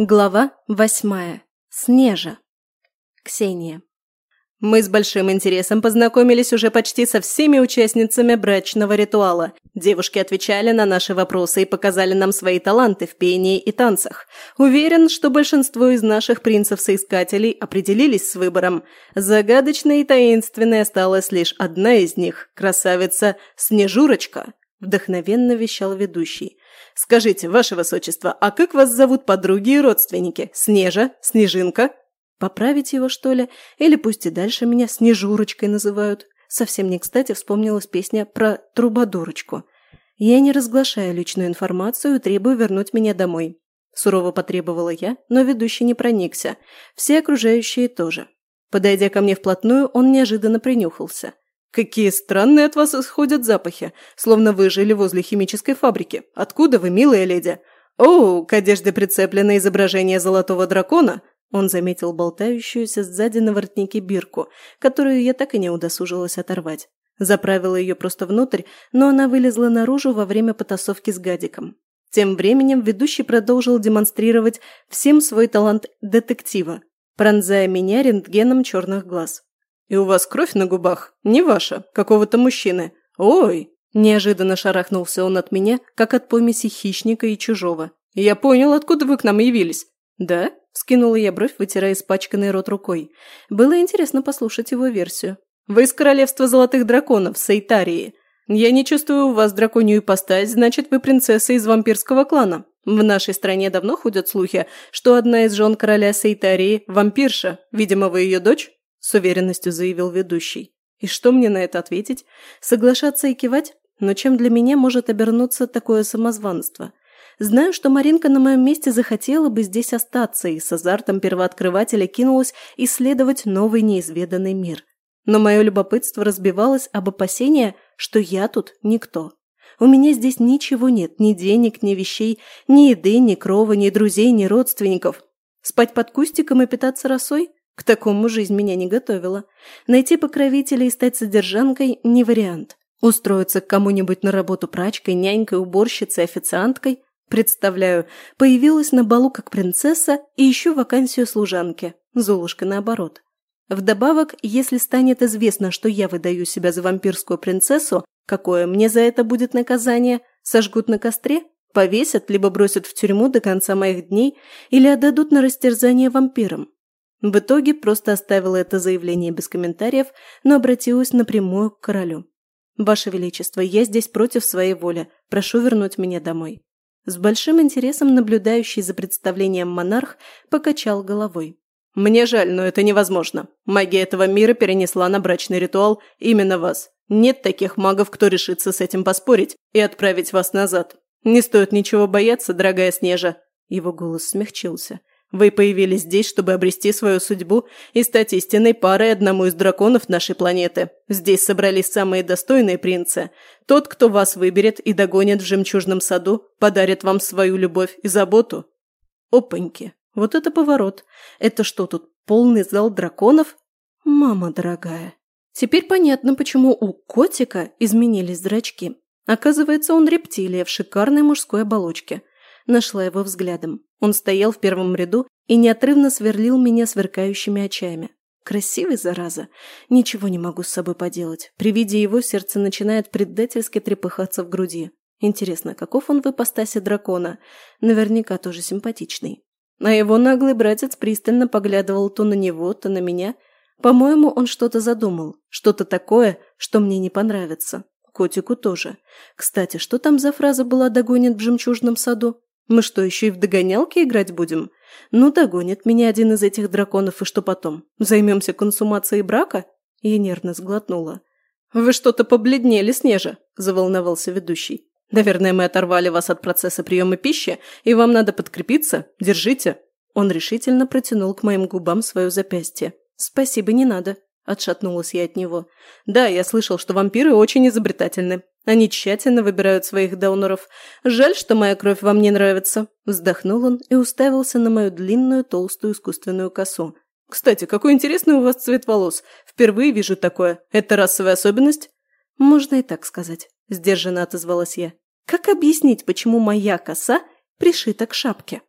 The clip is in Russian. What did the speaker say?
Глава восьмая. Снежа. Ксения. Мы с большим интересом познакомились уже почти со всеми участницами брачного ритуала. Девушки отвечали на наши вопросы и показали нам свои таланты в пении и танцах. Уверен, что большинство из наших принцев-соискателей определились с выбором. Загадочной и таинственной осталась лишь одна из них – красавица Снежурочка, вдохновенно вещал ведущий. «Скажите, ваше высочество, а как вас зовут подруги и родственники? Снежа? Снежинка?» «Поправить его, что ли? Или пусть и дальше меня Снежурочкой называют?» Совсем не кстати вспомнилась песня про трубадурочку. «Я не разглашаю личную информацию и требую вернуть меня домой». Сурово потребовала я, но ведущий не проникся. Все окружающие тоже. Подойдя ко мне вплотную, он неожиданно принюхался – «Какие странные от вас исходят запахи, словно вы жили возле химической фабрики. Откуда вы, милая леди?» «Оу, к одежде прицеплено изображение золотого дракона!» Он заметил болтающуюся сзади на воротнике бирку, которую я так и не удосужилась оторвать. Заправила ее просто внутрь, но она вылезла наружу во время потасовки с гадиком. Тем временем ведущий продолжил демонстрировать всем свой талант детектива, пронзая меня рентгеном черных глаз. «И у вас кровь на губах? Не ваша, какого-то мужчины. Ой!» Неожиданно шарахнулся он от меня, как от помеси хищника и чужого. «Я понял, откуда вы к нам явились». «Да?» – скинула я бровь, вытирая испачканный рот рукой. Было интересно послушать его версию. «Вы из королевства золотых драконов, Сейтарии. Я не чувствую у вас драконью ипостась, значит, вы принцесса из вампирского клана. В нашей стране давно ходят слухи, что одна из жен короля Сейтарии – вампирша. Видимо, вы ее дочь?» – с уверенностью заявил ведущий. И что мне на это ответить? Соглашаться и кивать? Но чем для меня может обернуться такое самозванство? Знаю, что Маринка на моем месте захотела бы здесь остаться и с азартом первооткрывателя кинулась исследовать новый неизведанный мир. Но мое любопытство разбивалось об опасения, что я тут никто. У меня здесь ничего нет, ни денег, ни вещей, ни еды, ни крова, ни друзей, ни родственников. Спать под кустиком и питаться росой? К такому жизнь меня не готовила. Найти покровителя и стать содержанкой – не вариант. Устроиться к кому-нибудь на работу прачкой, нянькой, уборщицей, официанткой – представляю, появилась на балу как принцесса и ищу вакансию служанки. Золушка наоборот. Вдобавок, если станет известно, что я выдаю себя за вампирскую принцессу, какое мне за это будет наказание? Сожгут на костре? Повесят, либо бросят в тюрьму до конца моих дней, или отдадут на растерзание вампирам. В итоге просто оставила это заявление без комментариев, но обратилась напрямую к королю. «Ваше Величество, я здесь против своей воли. Прошу вернуть меня домой». С большим интересом наблюдающий за представлением монарх покачал головой. «Мне жаль, но это невозможно. Магия этого мира перенесла на брачный ритуал именно вас. Нет таких магов, кто решится с этим поспорить и отправить вас назад. Не стоит ничего бояться, дорогая Снежа». Его голос смягчился. Вы появились здесь, чтобы обрести свою судьбу и стать истинной парой одному из драконов нашей планеты. Здесь собрались самые достойные принцы. Тот, кто вас выберет и догонит в жемчужном саду, подарит вам свою любовь и заботу. Опаньки, вот это поворот. Это что тут, полный зал драконов? Мама дорогая. Теперь понятно, почему у котика изменились зрачки. Оказывается, он рептилия в шикарной мужской оболочке. Нашла его взглядом. Он стоял в первом ряду и неотрывно сверлил меня сверкающими очами. Красивый, зараза. Ничего не могу с собой поделать. При виде его сердце начинает предательски трепыхаться в груди. Интересно, каков он в ипостаси дракона? Наверняка тоже симпатичный. А его наглый братец пристально поглядывал то на него, то на меня. По-моему, он что-то задумал. Что-то такое, что мне не понравится. Котику тоже. Кстати, что там за фраза была «догонит в жемчужном саду»? Мы что, еще и в догонялки играть будем? Ну, догонит меня один из этих драконов, и что потом? Займемся консумацией брака?» Я нервно сглотнула. «Вы что-то побледнели, Снежа», – заволновался ведущий. «Наверное, мы оторвали вас от процесса приема пищи, и вам надо подкрепиться. Держите». Он решительно протянул к моим губам свое запястье. «Спасибо, не надо», – отшатнулась я от него. «Да, я слышал, что вампиры очень изобретательны. Они тщательно выбирают своих даунеров. Жаль, что моя кровь вам не нравится». Вздохнул он и уставился на мою длинную толстую искусственную косу. «Кстати, какой интересный у вас цвет волос. Впервые вижу такое. Это расовая особенность?» «Можно и так сказать», – сдержанно отозвалась я. «Как объяснить, почему моя коса пришита к шапке?»